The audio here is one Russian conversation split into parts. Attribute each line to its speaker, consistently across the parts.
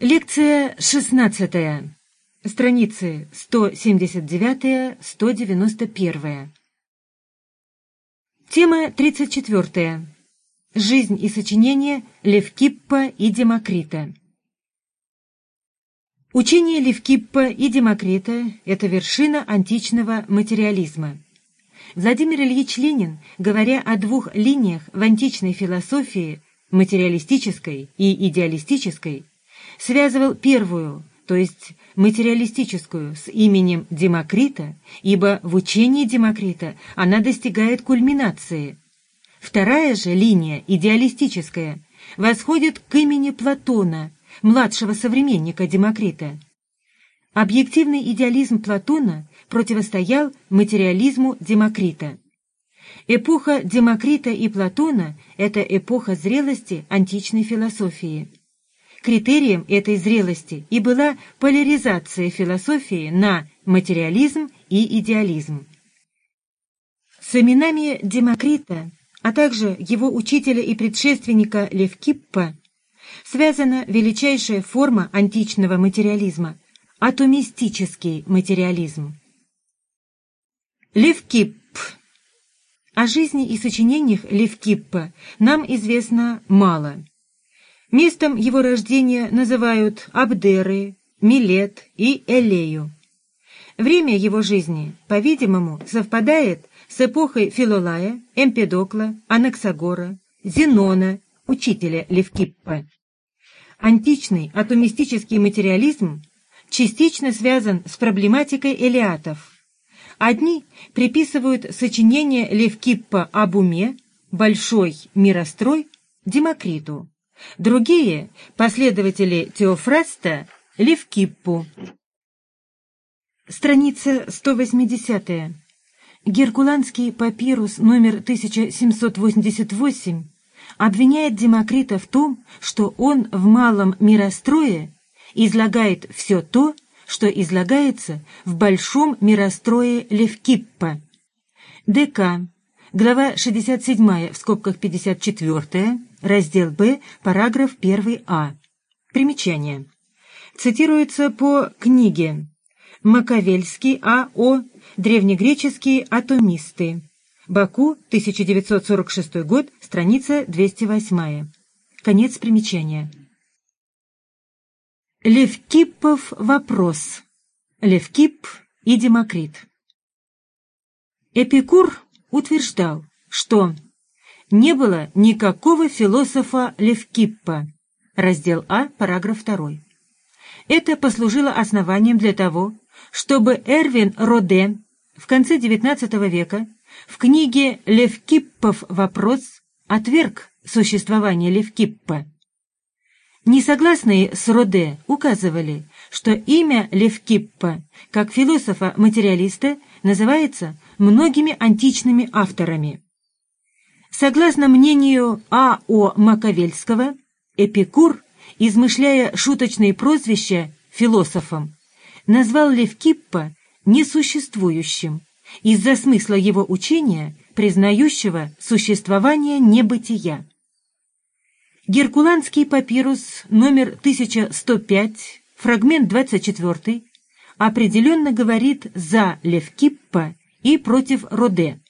Speaker 1: Лекция 16. Страницы 179-191. Тема 34. Жизнь и сочинение Левкиппа и Демокрита. Учение Левкиппа и Демокрита – это вершина античного материализма. Владимир Ильич Ленин, говоря о двух линиях в античной философии – материалистической и идеалистической – связывал первую, то есть материалистическую, с именем Демокрита, ибо в учении Демокрита она достигает кульминации. Вторая же линия, идеалистическая, восходит к имени Платона, младшего современника Демокрита. Объективный идеализм Платона противостоял материализму Демокрита. Эпоха Демокрита и Платона – это эпоха зрелости античной философии. Критерием этой зрелости и была поляризация философии на материализм и идеализм. С именами Демокрита, а также его учителя и предшественника Левкиппа связана величайшая форма античного материализма – атомистический материализм. Левкипп О жизни и сочинениях Левкиппа нам известно мало – Местом его рождения называют Абдеры, Милет и Элею. Время его жизни, по-видимому, совпадает с эпохой Филолая, Эмпедокла, Анаксагора, Зенона, учителя Левкиппа. Античный атомистический материализм частично связан с проблематикой элиатов. Одни приписывают сочинение Левкиппа об уме, большой мирострой, Демокриту, Другие – последователи Теофраста – Левкиппу. Страница 180. Геркуланский папирус номер 1788 обвиняет Демокрита в том, что он в малом мирострое излагает все то, что излагается в большом мирострое Левкиппа. ДК, глава 67 в скобках 54 Раздел Б, параграф 1а. Примечание. Цитируется по книге Маковельский А.О. Древнегреческие атомисты. Баку, 1946 год, страница 208. Конец примечания. Левкипов вопрос. Левкип и Демокрит. Эпикур утверждал, что не было никакого философа Левкиппа. Раздел А, параграф 2. Это послужило основанием для того, чтобы Эрвин Роде в конце XIX века в книге «Левкиппов вопрос» отверг существование Левкиппа. Несогласные с Роде указывали, что имя Левкиппа, как философа-материалиста, называется многими античными авторами. Согласно мнению А.О. Маковельского, Эпикур, измышляя шуточные прозвища философам, назвал Левкиппа несуществующим из-за смысла его учения, признающего существование небытия. Геркуланский папирус номер 1105, фрагмент 24, определенно говорит за Левкиппа и против Роде.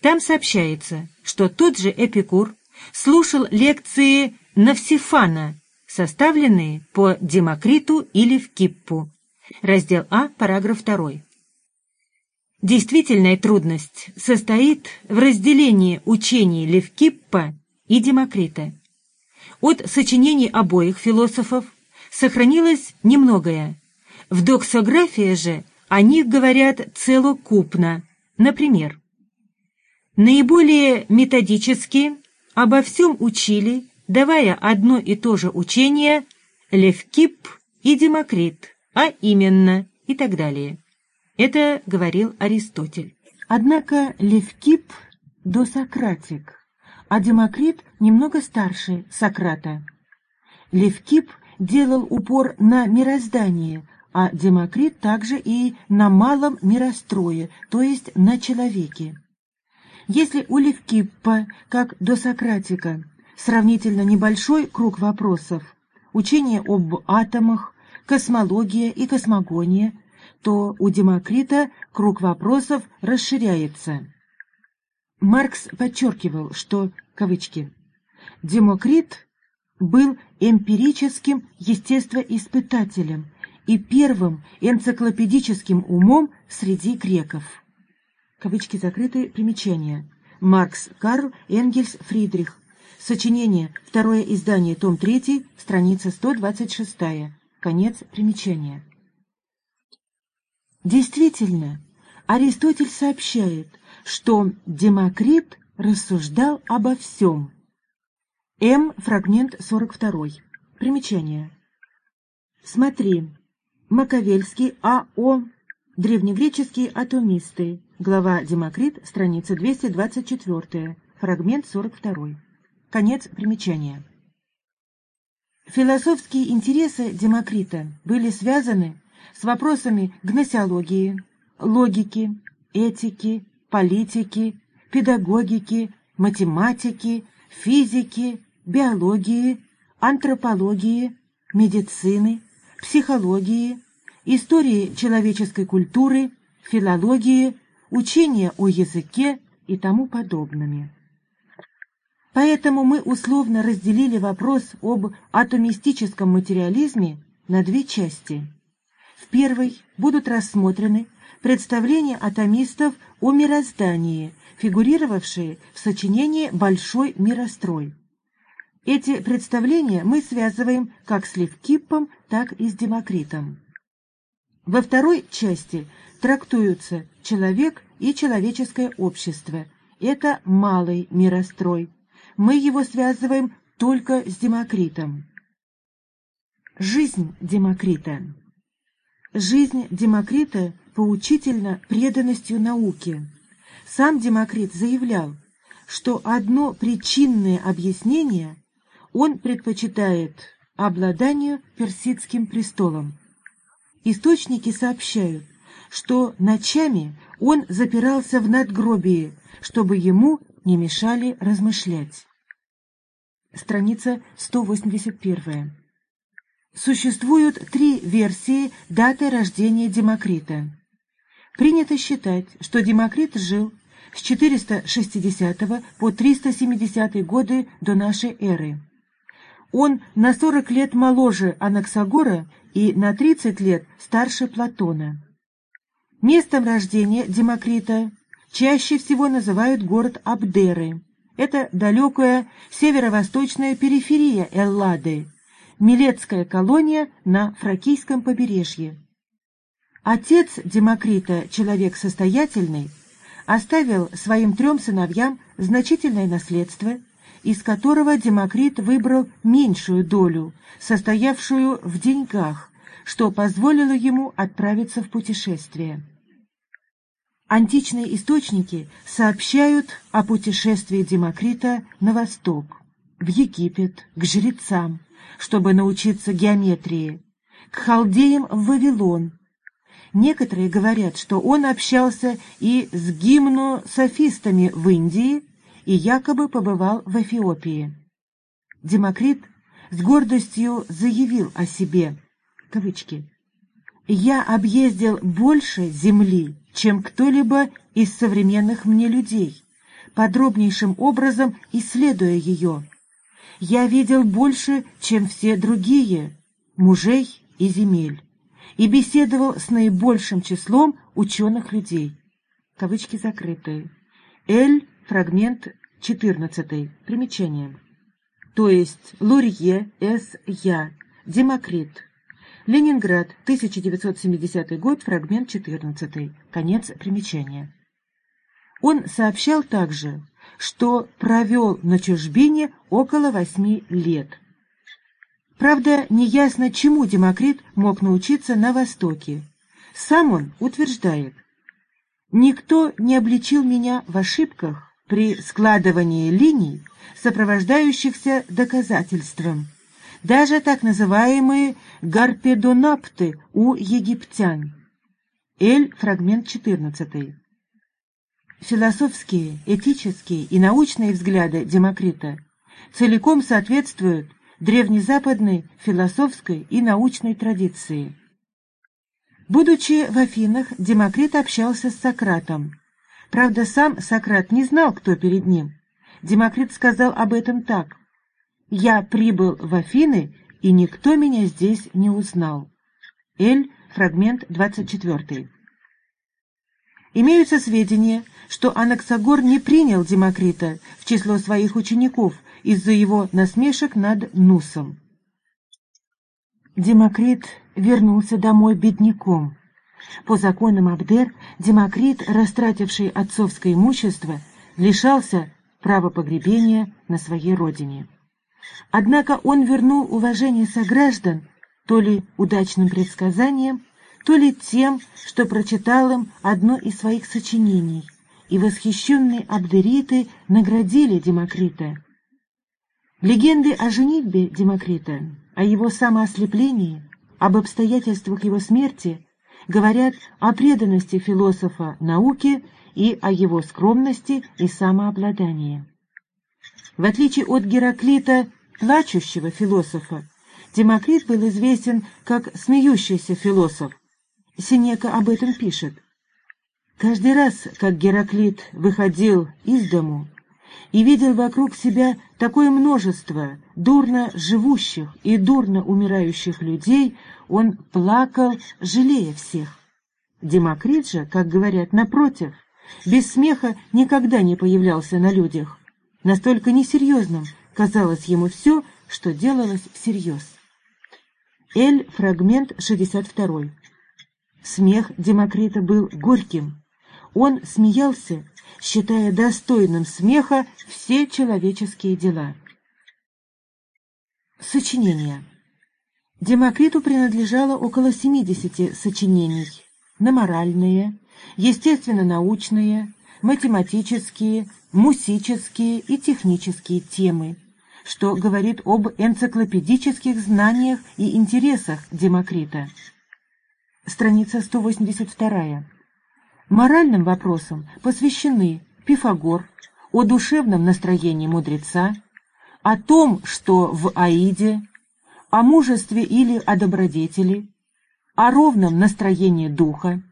Speaker 1: Там сообщается, что тот же Эпикур слушал лекции Навсифана, составленные по Демокриту или в Киппу. Раздел А, параграф 2. Действительная трудность состоит в разделении учений Левкиппа и Демокрита. От сочинений обоих философов сохранилось немногое. В доксографии же о них говорят целокупно. Например, Наиболее методически обо всем учили, давая одно и то же учение Левкип и Демокрит, а именно и так далее. Это говорил Аристотель. Однако Левкип досократик, а Демокрит немного старше Сократа. Левкип делал упор на мироздание, а Демокрит также и на малом мирострое, то есть на человеке. Если у Левкиппа, как до Сократика, сравнительно небольшой круг вопросов, учение об атомах, космология и космогония, то у Демокрита круг вопросов расширяется. Маркс подчеркивал, что, кавычки, «Демокрит был эмпирическим естествоиспытателем и первым энциклопедическим умом среди греков». Кавычки закрыты, примечания. Маркс, Карл, Энгельс, Фридрих. Сочинение, второе издание, том 3, страница 126. Конец примечания. Действительно, Аристотель сообщает, что Демокрит рассуждал обо всем. М. Фрагмент 42. Примечание. Смотри. Маковельский А.О. Древнегреческие атомисты. Глава Демокрит, страница 224. Фрагмент 42. Конец примечания. Философские интересы Демокрита были связаны с вопросами гносеологии, логики, этики, политики, педагогики, математики, физики, биологии, антропологии, медицины, психологии, истории человеческой культуры, филологии, учения о языке и тому подобными. Поэтому мы условно разделили вопрос об атомистическом материализме на две части. В первой будут рассмотрены представления атомистов о мироздании, фигурировавшие в сочинении «Большой мирострой». Эти представления мы связываем как с Левкиппом, так и с Демокритом. Во второй части трактуются человек и человеческое общество. Это малый мирострой. Мы его связываем только с Демокритом. Жизнь Демокрита Жизнь Демокрита поучительна преданностью науке. Сам Демокрит заявлял, что одно причинное объяснение он предпочитает обладанию персидским престолом. Источники сообщают, что ночами он запирался в надгробии, чтобы ему не мешали размышлять. Страница 181. Существуют три версии даты рождения Демокрита. Принято считать, что Демокрит жил с 460 по 370 годы до нашей эры. Он на 40 лет моложе Анаксагора и на 30 лет старше Платона. Местом рождения Демокрита чаще всего называют город Абдеры. Это далекая северо-восточная периферия Эллады, Милетская колония на Фракийском побережье. Отец Демокрита, человек состоятельный, оставил своим трем сыновьям значительное наследство, из которого Демокрит выбрал меньшую долю, состоявшую в деньгах, что позволило ему отправиться в путешествие. Античные источники сообщают о путешествии Демокрита на восток, в Египет, к жрецам, чтобы научиться геометрии, к халдеям в Вавилон. Некоторые говорят, что он общался и с гимно-софистами в Индии и якобы побывал в Эфиопии. Демокрит с гордостью заявил о себе, кавычки, «Я объездил больше земли, чем кто-либо из современных мне людей, подробнейшим образом исследуя ее, я видел больше, чем все другие, мужей и земель, и беседовал с наибольшим числом ученых людей. Кавычки закрытые. Эль, фрагмент 14. Примечание. То есть Лурье, С. Я, Демокрит. Ленинград, 1970 год, фрагмент 14. Конец примечания. Он сообщал также, что провел на чужбине около восьми лет. Правда, неясно, чему Демокрит мог научиться на Востоке. Сам он утверждает, «Никто не обличил меня в ошибках при складывании линий, сопровождающихся доказательством, даже так называемые гарпедонапты у египтян». Эль, фрагмент 14. Философские, этические и научные взгляды Демокрита целиком соответствуют древнезападной философской и научной традиции. Будучи в Афинах, Демокрит общался с Сократом. Правда, сам Сократ не знал, кто перед ним. Демокрит сказал об этом так. «Я прибыл в Афины, и никто меня здесь не узнал». Эль, фрагмент 24. Имеются сведения, что Анаксагор не принял Демокрита в число своих учеников из-за его насмешек над Нусом. Демокрит вернулся домой бедняком. По законам Абдер, Демокрит, растративший отцовское имущество, лишался права погребения на своей родине. Однако он вернул уважение сограждан то ли удачным предсказанием, то ли тем, что прочитал им одно из своих сочинений, и восхищенные абдериты наградили Демокрита. Легенды о женитьбе Демокрита, о его самоослеплении, об обстоятельствах его смерти говорят о преданности философа науке и о его скромности и самообладании. В отличие от Гераклита, плачущего философа, Демокрит был известен как смеющийся философ. Синека об этом пишет. Каждый раз, как Гераклит выходил из дому и видел вокруг себя такое множество дурно живущих и дурно умирающих людей, он плакал, жалея всех. Демокрит же, как говорят, напротив, без смеха никогда не появлялся на людях. Настолько несерьезным казалось ему все, что делалось всерьез. Эль, фрагмент 62. Смех Демокрита был горьким. Он смеялся, считая достойным смеха все человеческие дела. Сочинения. Демокриту принадлежало около 70 сочинений на моральные, естественно-научные, математические, мусические и технические темы, что говорит об энциклопедических знаниях и интересах Демокрита. Страница 182. Моральным вопросам посвящены Пифагор, о душевном настроении мудреца, о том, что в Аиде, о мужестве или о добродетели, о ровном настроении духа,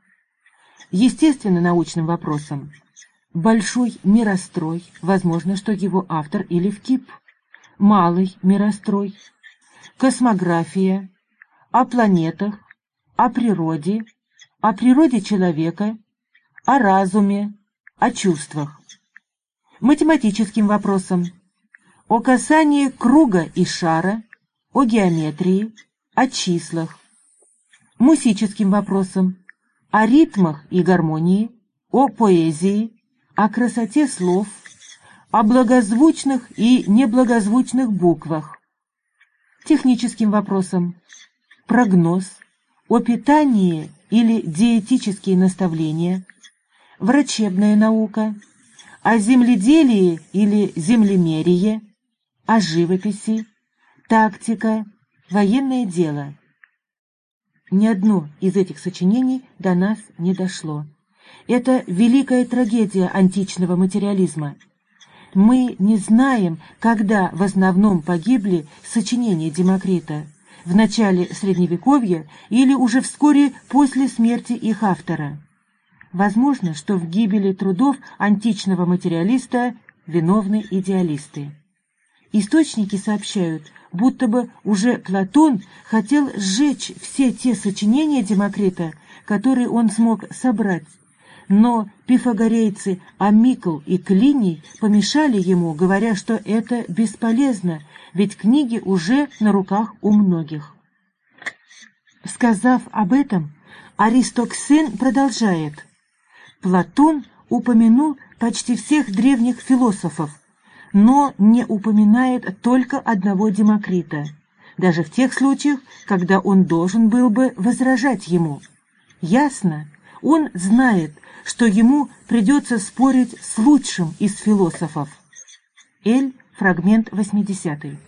Speaker 1: естественно-научным вопросам, большой мирострой, возможно, что его автор или в КИП, малый мирострой, космография, о планетах, о природе, о природе человека, о разуме, о чувствах. Математическим вопросам о касании круга и шара, о геометрии, о числах. Мусическим вопросам о ритмах и гармонии, о поэзии, о красоте слов, о благозвучных и неблагозвучных буквах. Техническим вопросам прогноз, о питании или диетические наставления, врачебная наука, о земледелии или землемерие, о живописи, тактика, военное дело. Ни одно из этих сочинений до нас не дошло. Это великая трагедия античного материализма. Мы не знаем, когда в основном погибли сочинения Демокрита – в начале Средневековья или уже вскоре после смерти их автора. Возможно, что в гибели трудов античного материалиста виновны идеалисты. Источники сообщают, будто бы уже Платон хотел сжечь все те сочинения Демокрита, которые он смог собрать, но пифагорейцы Амикл и Клиний помешали ему, говоря, что это бесполезно, ведь книги уже на руках у многих. Сказав об этом, Аристоксен продолжает. Платон упомянул почти всех древних философов, но не упоминает только одного Демокрита, даже в тех случаях, когда он должен был бы возражать ему. Ясно, он знает, что ему придется спорить с лучшим из философов. Эль, фрагмент 80.